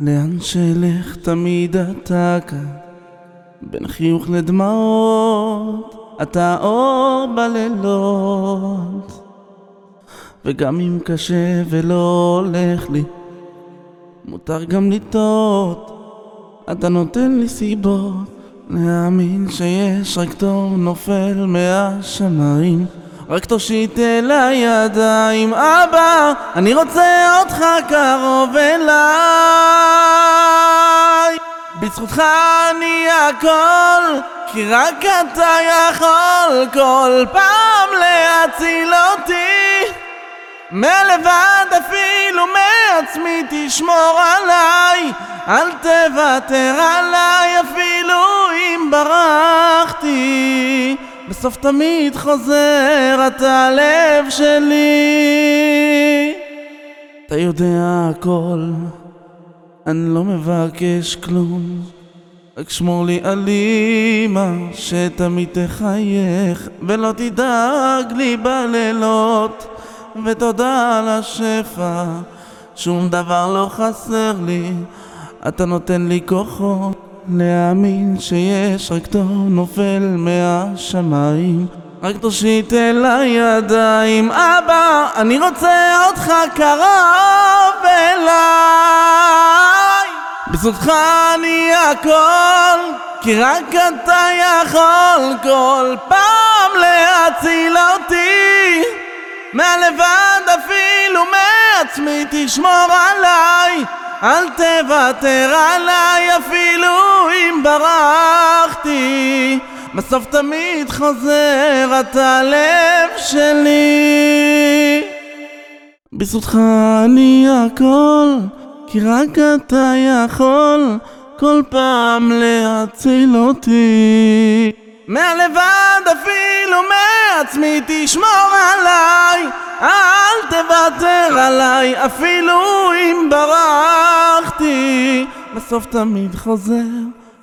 לאן שאלך תמיד אתה כאן, בין חיוך לדמעות, אתה אור בלילות. וגם אם קשה ולא הולך לי, מותר גם לטעות, אתה נותן לי סיבות להאמין שיש רק טוב נופל מהשמיים. רק תושיט אל הידיים, אבא, אני רוצה אותך קרוב אליי. בזכותך אני הכל, כי רק אתה יכול כל פעם להציל אותי. מלבד אפילו מעצמי תשמור עליי, אל תוותר עליי אפילו אם ברחתי. בסוף תמיד חוזר אתה הלב שלי. אתה יודע הכל, אני לא מבקש כלום. רק שמור לי על אימא שתמיד תחייך ולא תדאג לי בלילות. ותודה על השפע שום דבר לא חסר לי. אתה נותן לי כוחות להאמין שיש רק טוב נופל מהשמיים. רק תושיט אל הידיים אבא, אני רוצה אותך קרוב אליי. בזכותך אני הכל כי רק אתה יכול כל פעם להציל אותי. מהלבד מעצמי תשמור עליי אל תוותר עליי אפילו אם ברחתי. בסוף תמיד חוזר אתה הלב שלי. בזכותך אני הכל כי רק אתה יכול כל פעם להציל אותי. מהלבד אפילו מעצמי תשמור עליי אל תוותר עליי אפילו אם ברחתי. בסוף תמיד חוזר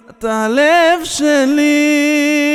אתה הלב שלי